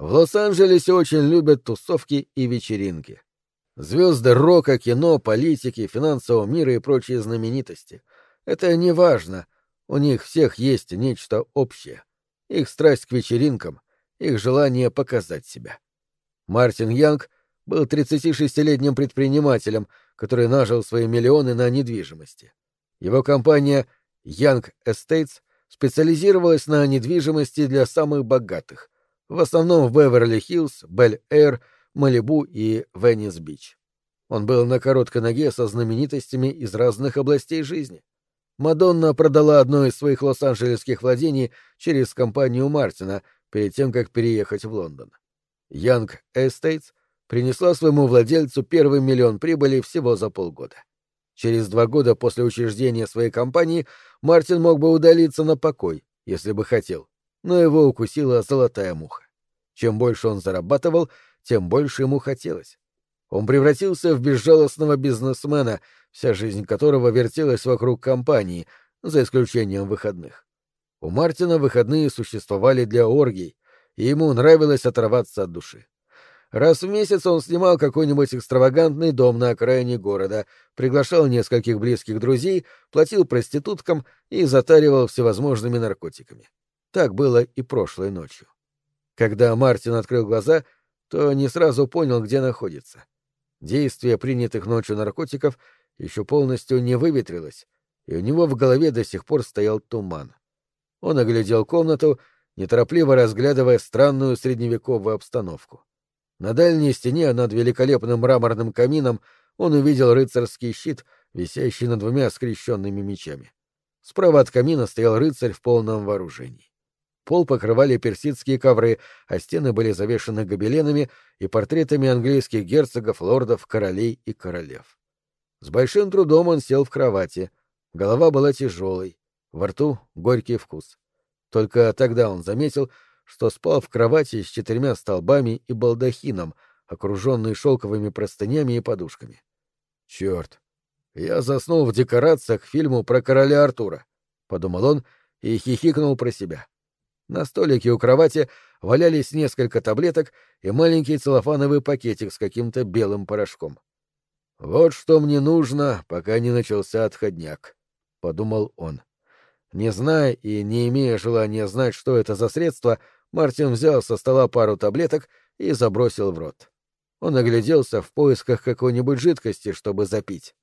В Лос-Анджелесе очень любят тусовки и вечеринки. Звезды рока, кино, политики, финансового мира и прочие знаменитости. Это не важно. У них всех есть нечто общее. Их страсть к вечеринкам, их желание показать себя. Мартин Янг был 36-летним предпринимателем, который нажил свои миллионы на недвижимости. Его компания Young Estates специализировалась на недвижимости для самых богатых, в основном в Беверли-Хиллз, Бель-Эйр, Малибу и Веннис-Бич. Он был на короткой ноге со знаменитостями из разных областей жизни. Мадонна продала одно из своих лос-анджелесских владений через компанию Мартина перед тем, как переехать в Лондон. Young Estates принесла своему владельцу первый миллион прибыли всего за полгода. Через два года после учреждения своей компании Мартин мог бы удалиться на покой, если бы хотел, но его укусила золотая муха. Чем больше он зарабатывал, тем больше ему хотелось. Он превратился в безжалостного бизнесмена, вся жизнь которого вертелась вокруг компании, за исключением выходных. У Мартина выходные существовали для оргий, и ему нравилось оторваться от души. Раз в месяц он снимал какой-нибудь экстравагантный дом на окраине города, приглашал нескольких близких друзей, платил проституткам и затаривал всевозможными наркотиками. Так было и прошлой ночью. Когда Мартин открыл глаза, то не сразу понял, где находится. Действие принятых ночью наркотиков еще полностью не выветрилось, и у него в голове до сих пор стоял туман. Он оглядел комнату, неторопливо разглядывая странную средневековую обстановку. На дальней стене над великолепным мраморным камином он увидел рыцарский щит, висящий над двумя скрещенными мечами. Справа от камина стоял рыцарь в полном вооружении. Пол покрывали персидские ковры, а стены были завешаны гобеленами и портретами английских герцогов, лордов, королей и королев. С большим трудом он сел в кровати. Голова была тяжелой, во рту горький вкус. Только тогда он заметил, что спал в кровати с четырьмя столбами и балдахином, окруженный шелковыми простынями и подушками. Черт! Я заснул в декорациях к фильму про короля Артура, — подумал он и хихикнул про себя. На столике у кровати валялись несколько таблеток и маленький целлофановый пакетик с каким-то белым порошком. «Вот что мне нужно, пока не начался отходняк», — подумал он. Не зная и не имея желания знать, что это за средство, Мартин взял со стола пару таблеток и забросил в рот. Он огляделся в поисках какой-нибудь жидкости, чтобы запить.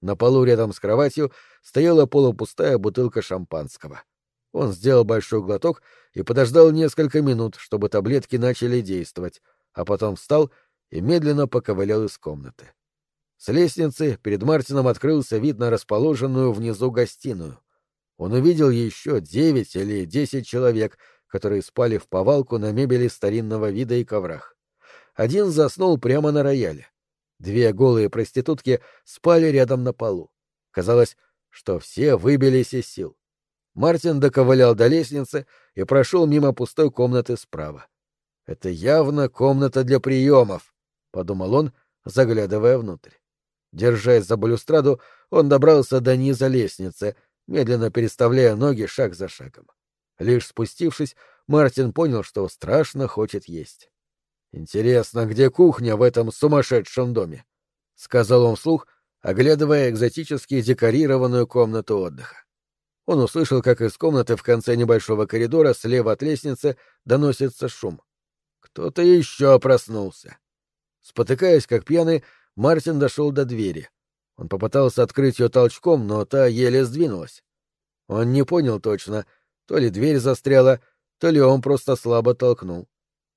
На полу рядом с кроватью стояла полупустая бутылка шампанского. Он сделал большой глоток и подождал несколько минут, чтобы таблетки начали действовать, а потом встал и медленно поковылял из комнаты. С лестницы перед Мартином открылся вид на расположенную внизу гостиную. Он увидел еще девять или десять человек — которые спали в повалку на мебели старинного вида и коврах. Один заснул прямо на рояле. Две голые проститутки спали рядом на полу. Казалось, что все выбились из сил. Мартин доковылял до лестницы и прошел мимо пустой комнаты справа. «Это явно комната для приемов», — подумал он, заглядывая внутрь. Держась за балюстраду, он добрался до низа лестницы, медленно переставляя ноги шаг за шагом. Лишь спустившись, Мартин понял, что страшно хочет есть. «Интересно, где кухня в этом сумасшедшем доме?» — сказал он вслух, оглядывая экзотически декорированную комнату отдыха. Он услышал, как из комнаты в конце небольшого коридора слева от лестницы доносится шум. Кто-то еще проснулся. Спотыкаясь, как пьяный, Мартин дошел до двери. Он попытался открыть ее толчком, но та еле сдвинулась. Он не понял точно — то ли дверь застряла, то ли он просто слабо толкнул.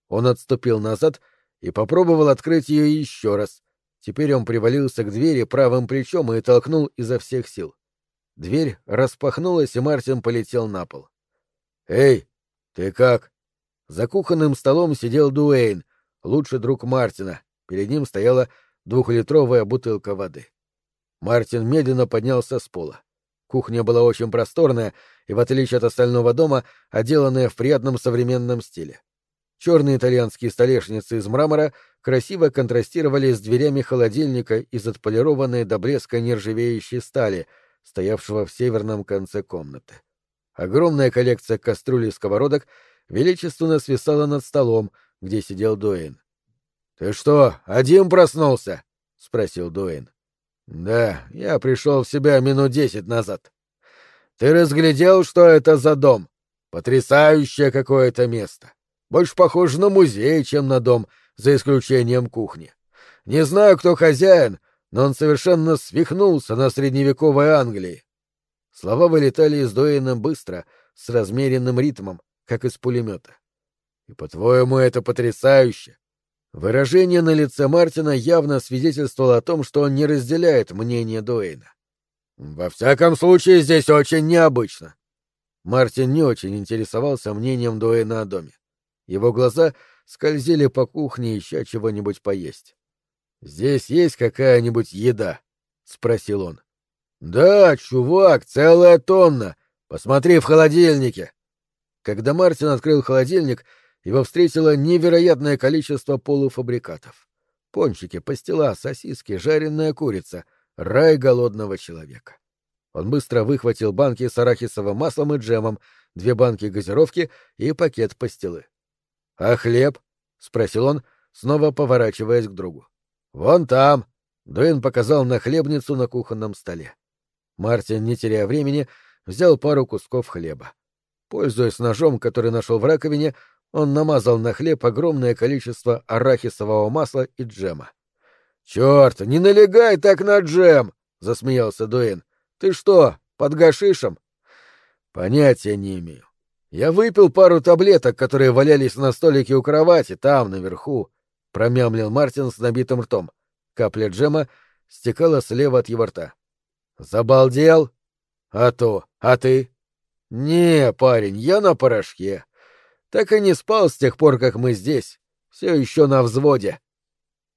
Он отступил назад и попробовал открыть ее еще раз. Теперь он привалился к двери правым плечом и толкнул изо всех сил. Дверь распахнулась, и Мартин полетел на пол. «Эй, ты как?» За кухонным столом сидел Дуэйн, лучший друг Мартина. Перед ним стояла двухлитровая бутылка воды. Мартин медленно поднялся с пола. Кухня была очень просторная и, в отличие от остального дома, отделанная в приятном современном стиле. Черные итальянские столешницы из мрамора красиво контрастировали с дверями холодильника из отполированной до блеска нержавеющей стали, стоявшего в северном конце комнаты. Огромная коллекция кастрюль и сковородок величественно свисала над столом, где сидел Дуэйн. «Ты что, один проснулся?» — спросил Дуэйн. «Да, я пришел в себя минут десять назад. Ты разглядел, что это за дом? Потрясающее какое-то место. Больше похоже на музей, чем на дом, за исключением кухни. Не знаю, кто хозяин, но он совершенно свихнулся на средневековой Англии. Слова вылетали из Дуэйна быстро, с размеренным ритмом, как из пулемета. И, по-твоему, это потрясающе? Выражение на лице Мартина явно свидетельствовало о том, что он не разделяет мнение Дуэйна. «Во всяком случае, здесь очень необычно». Мартин не очень интересовался мнением Дуэйна о доме. Его глаза скользили по кухне, ища чего-нибудь поесть. «Здесь есть какая-нибудь еда?» — спросил он. «Да, чувак, целая тонна. Посмотри в холодильнике». Когда Мартин открыл холодильник, его встретило невероятное количество полуфабрикатов. Пончики, пастила, сосиски, жареная курица — рай голодного человека. Он быстро выхватил банки с арахисовым маслом и джемом, две банки газировки и пакет пастилы. — А хлеб? — спросил он, снова поворачиваясь к другу. — Вон там! — Дуэн показал на хлебницу на кухонном столе. Мартин, не теряя времени, взял пару кусков хлеба. Пользуясь ножом, который нашел в раковине, он намазал на хлеб огромное количество арахисового масла и джема. «Черт, не налегай так на джем!» — засмеялся Дуэн. «Ты что, под гашишем?» «Понятия не имею. Я выпил пару таблеток, которые валялись на столике у кровати, там, наверху», — промямлил Мартин с набитым ртом. Капля джема стекала слева от его рта. «Забалдел? А то. А ты?» «Не, парень, я на порошке. Так и не спал с тех пор, как мы здесь. Все еще на взводе».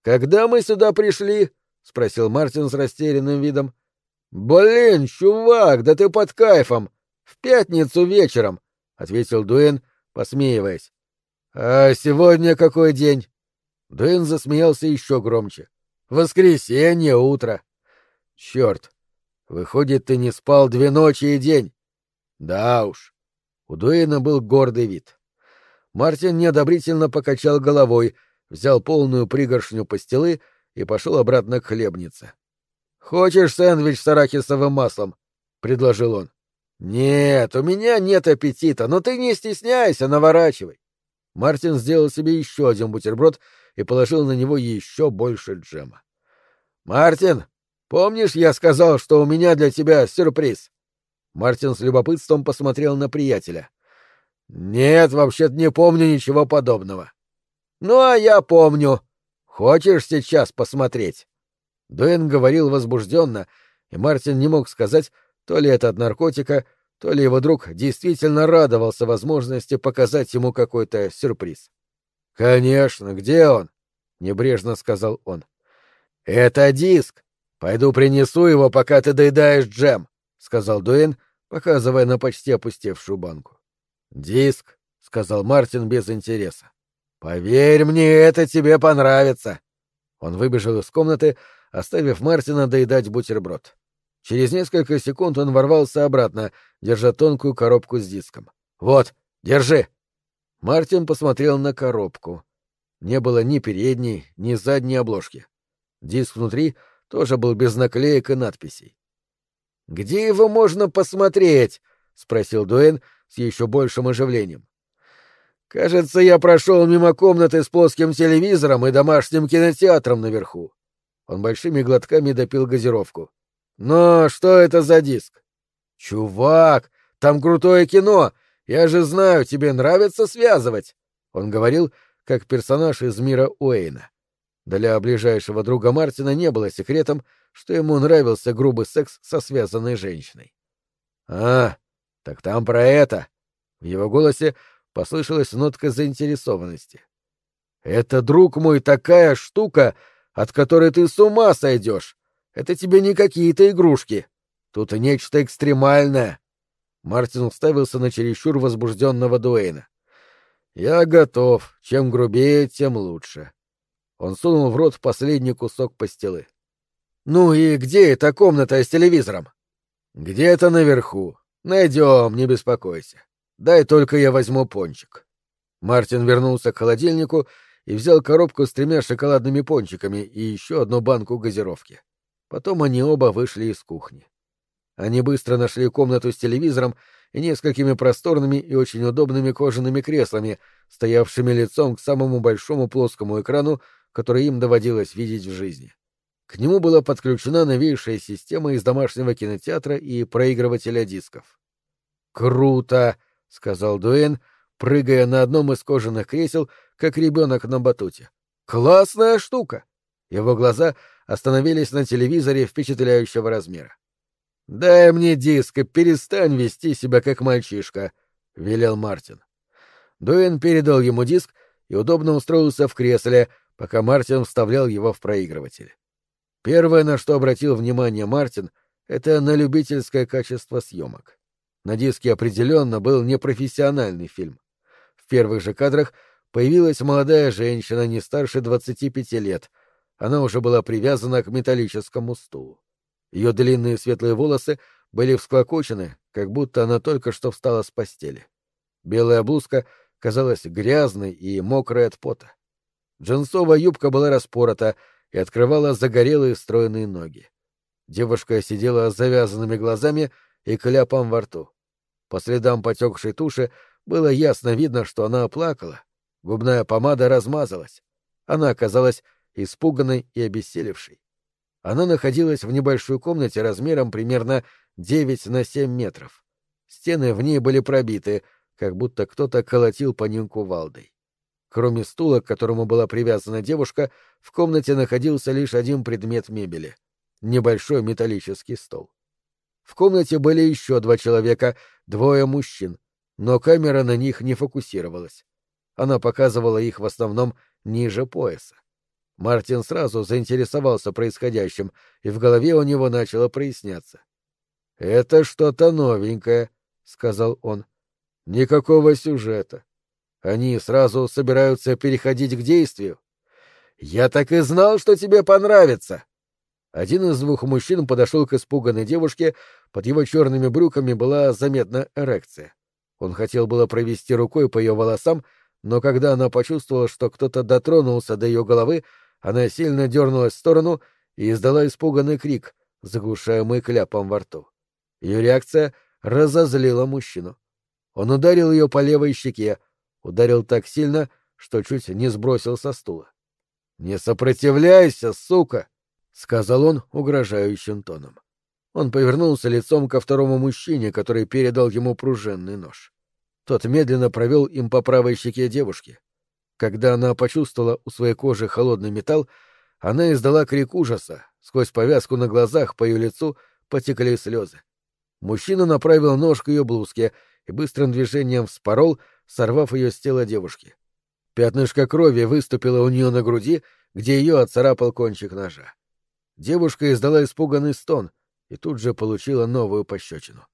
«Когда мы сюда пришли?» — спросил Мартин с растерянным видом. «Блин, чувак, да ты под кайфом! В пятницу вечером!» — ответил Дуэн, посмеиваясь. «А сегодня какой день?» Дуэн засмеялся еще громче. «Воскресенье утро!» «Черт! Выходит, ты не спал две ночи и день?» «Да уж!» У Дуэна был гордый вид. Мартин неодобрительно покачал головой, взял полную пригоршню пастилы и пошел обратно к хлебнице. «Хочешь сэндвич с арахисовым маслом?» — предложил он. «Нет, у меня нет аппетита, но ты не стесняйся, наворачивай». Мартин сделал себе еще один бутерброд и положил на него еще больше джема. «Мартин, помнишь, я сказал, что у меня для тебя сюрприз?» Мартин с любопытством посмотрел на приятеля. «Нет, вообще-то не помню ничего подобного». «Ну, а я помню. Хочешь сейчас посмотреть?» Дуэн говорил возбужденно, и Мартин не мог сказать, то ли это от наркотика, то ли его друг действительно радовался возможности показать ему какой-то сюрприз. «Конечно, где он?» — небрежно сказал он. «Это диск. Пойду принесу его, пока ты доедаешь джем», — сказал Дуэн, показывая на почти опустевшую банку. «Диск», — сказал Мартин без интереса. «Поверь мне, это тебе понравится». Он выбежал из комнаты, оставив Мартина доедать бутерброд. Через несколько секунд он ворвался обратно, держа тонкую коробку с диском. «Вот, держи!» Мартин посмотрел на коробку. Не было ни передней, ни задней обложки. Диск внутри тоже был без наклеек и надписей. «Где его можно посмотреть?» — спросил Дуэн с еще большим оживлением. «Кажется, я прошел мимо комнаты с плоским телевизором и домашним кинотеатром наверху». Он большими глотками допил газировку. «Но что это за диск?» «Чувак, там крутое кино! Я же знаю, тебе нравится связывать!» Он говорил, как персонаж из мира Уэйна. Для ближайшего друга Мартина не было секретом, что ему нравился грубый секс со связанной женщиной. «А, так там про это!» В его голосе послышалась нотка заинтересованности. «Это, друг мой, такая штука, от которой ты с ума сойдешь! Это тебе не какие-то игрушки! Тут нечто экстремальное!» Мартин уставился на чересчур возбужденного Дуэйна. «Я готов. Чем грубее, тем лучше». Он сунул в рот последний кусок пастилы. «Ну и где эта комната с телевизором?» «Где-то наверху. Найдем, не беспокойся. Дай только я возьму пончик». Мартин вернулся к холодильнику и взял коробку с тремя шоколадными пончиками и еще одну банку газировки. Потом они оба вышли из кухни. Они быстро нашли комнату с телевизором и несколькими просторными и очень удобными кожаными креслами, стоявшими лицом к самому большому плоскому экрану, который им доводилось видеть в жизни. К нему была подключена новейшая система из домашнего кинотеатра и проигрывателя дисков. «Круто!» — сказал Дуэн, прыгая на одном из кожаных кресел, как ребенок на батуте. «Классная штука!» Его глаза остановились на телевизоре впечатляющего размера. «Дай мне диск и перестань вести себя как мальчишка», — велел Мартин. Дуэн передал ему диск и удобно устроился в кресле, пока Мартин вставлял его в проигрыватель. Первое, на что обратил внимание Мартин, это на любительское качество съемок. На диске определенно был непрофессиональный фильм. В первых же кадрах появилась молодая женщина не старше 25 лет. Она уже была привязана к металлическому стулу. Ее длинные светлые волосы были всклокочены, как будто она только что встала с постели. Белая блузка казалась грязной и мокрой от пота. Джинсовая юбка была распорота и открывала загорелые стройные ноги. Девушка сидела с завязанными глазами и кляпом во рту. По следам потекшей туши было ясно видно, что она плакала. Губная помада размазалась. Она оказалась испуганной и обессилевшей. Она находилась в небольшой комнате размером примерно 9 на 7 метров. Стены в ней были пробиты, как будто кто-то колотил по ним кувалдой. Кроме стула, к которому была привязана девушка, в комнате находился лишь один предмет мебели — небольшой металлический стол. В комнате были еще два человека, двое мужчин, но камера на них не фокусировалась. Она показывала их в основном ниже пояса. Мартин сразу заинтересовался происходящим, и в голове у него начало проясняться. «Это что-то новенькое», — сказал он. «Никакого сюжета. Они сразу собираются переходить к действию». «Я так и знал, что тебе понравится!» Один из двух мужчин подошел к испуганной девушке, под его черными брюками была заметна эрекция. Он хотел было провести рукой по ее волосам, но когда она почувствовала, что кто-то дотронулся до ее головы, она сильно дернулась в сторону и издала испуганный крик, заглушаемый кляпом во рту. Ее реакция разозлила мужчину. Он ударил ее по левой щеке, ударил так сильно, что чуть не сбросил со стула. «Не сопротивляйся, сука!» — сказал он угрожающим тоном. Он повернулся лицом ко второму мужчине, который передал ему пружинный нож. Тот медленно провел им по правой щеке девушки. Когда она почувствовала у своей кожи холодный металл, она издала крик ужаса. Сквозь повязку на глазах по ее лицу потекли слезы. Мужчина направил нож к ее блузке и быстрым движением вспорол, сорвав ее с тела девушки. Пятнышко крови выступило у нее на груди, где ее отцарапал кончик ножа. Девушка издала испуганный стон и тут же получила новую пощечину.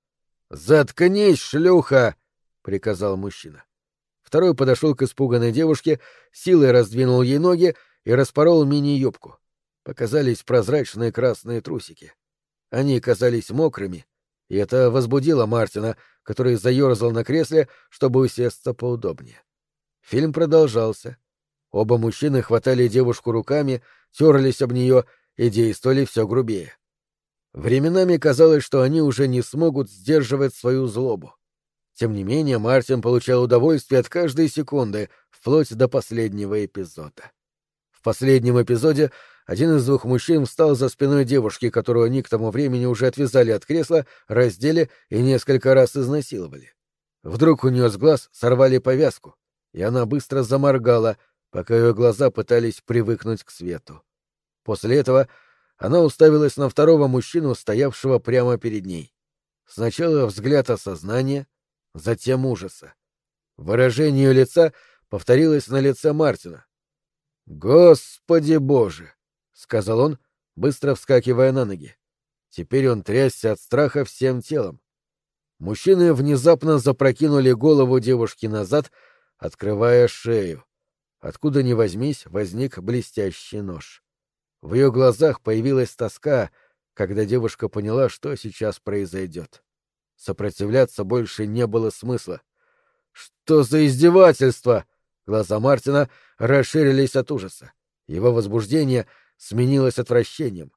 «Заткнись, шлюха!» — приказал мужчина. Второй подошел к испуганной девушке, силой раздвинул ей ноги и распорол мини-юбку. Показались прозрачные красные трусики. Они казались мокрыми, и это возбудило Мартина, который заерзал на кресле, чтобы усесться поудобнее. Фильм продолжался. Оба мужчины хватали девушку руками, терлись об нее и действовали все грубее. Временами казалось, что они уже не смогут сдерживать свою злобу. Тем не менее, Мартин получал удовольствие от каждой секунды, вплоть до последнего эпизода. В последнем эпизоде один из двух мужчин встал за спиной девушки, которую они к тому времени уже отвязали от кресла, раздели и несколько раз изнасиловали. Вдруг у нее с глаз сорвали повязку, и она быстро заморгала, пока ее глаза пытались привыкнуть к свету. После этого она уставилась на второго мужчину, стоявшего прямо перед ней. Сначала взгляд осознания, затем ужаса. Выражение лица повторилось на лице Мартина. «Господи Боже!» — сказал он, быстро вскакивая на ноги. Теперь он трясся от страха всем телом. Мужчины внезапно запрокинули голову девушки назад, открывая шею. Откуда ни возьмись, возник блестящий нож. В ее глазах появилась тоска, когда девушка поняла, что сейчас произойдет. Сопротивляться больше не было смысла. «Что за издевательство?» Глаза Мартина расширились от ужаса. Его возбуждение сменилось отвращением.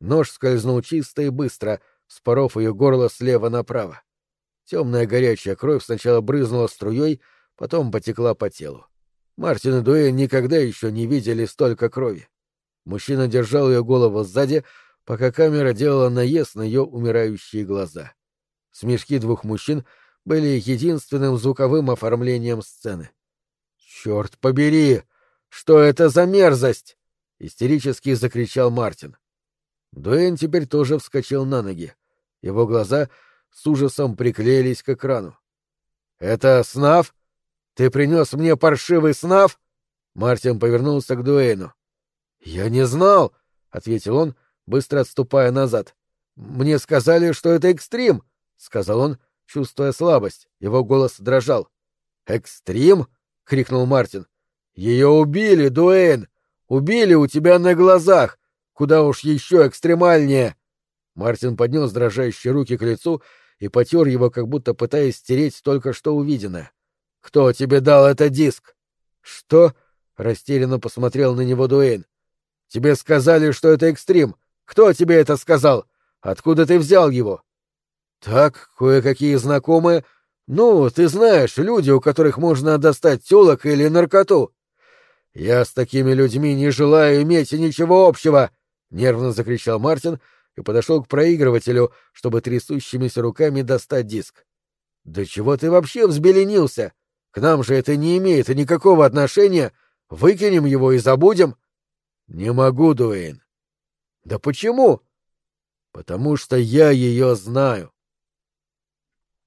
Нож скользнул чисто и быстро, споров ее горло слева направо. Темная горячая кровь сначала брызнула струей, потом потекла по телу. Мартин и Дуэйн никогда еще не видели столько крови. Мужчина держал ее голову сзади, пока камера делала наезд на ее умирающие глаза. Смешки двух мужчин были единственным звуковым оформлением сцены. «Черт побери! Что это за мерзость?» — истерически закричал Мартин. Дуэн теперь тоже вскочил на ноги. Его глаза с ужасом приклеились к экрану. «Это снав? Ты принес мне паршивый снав?» Мартин повернулся к Дуэйну. «Я не знал», — ответил он, быстро отступая назад. «Мне сказали, что это экстрим», — сказал он, чувствуя слабость. Его голос дрожал. «Экстрим?» — крикнул Мартин. «Ее убили, Дуэйн! Убили у тебя на глазах! Куда уж еще экстремальнее!» Мартин поднес дрожащие руки к лицу и потер его, как будто пытаясь стереть только что увиденное. «Кто тебе дал этот диск?» «Что?» — растерянно посмотрел на него Дуэйн. «Тебе сказали, что это экстрим. Кто тебе это сказал? Откуда ты взял его?» «Так, кое-какие знакомые. Ну, ты знаешь, люди, у которых можно достать тёлок или наркоту». «Я с такими людьми не желаю иметь ничего общего!» — нервно закричал Мартин и подошел к проигрывателю, чтобы трясущимися руками достать диск. «Да чего ты вообще взбеленился? К нам же это не имеет никакого отношения. Выкинем его и забудем». «Не могу, Дуэйн». «Да почему?» «Потому что я ее знаю».